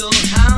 goodbye.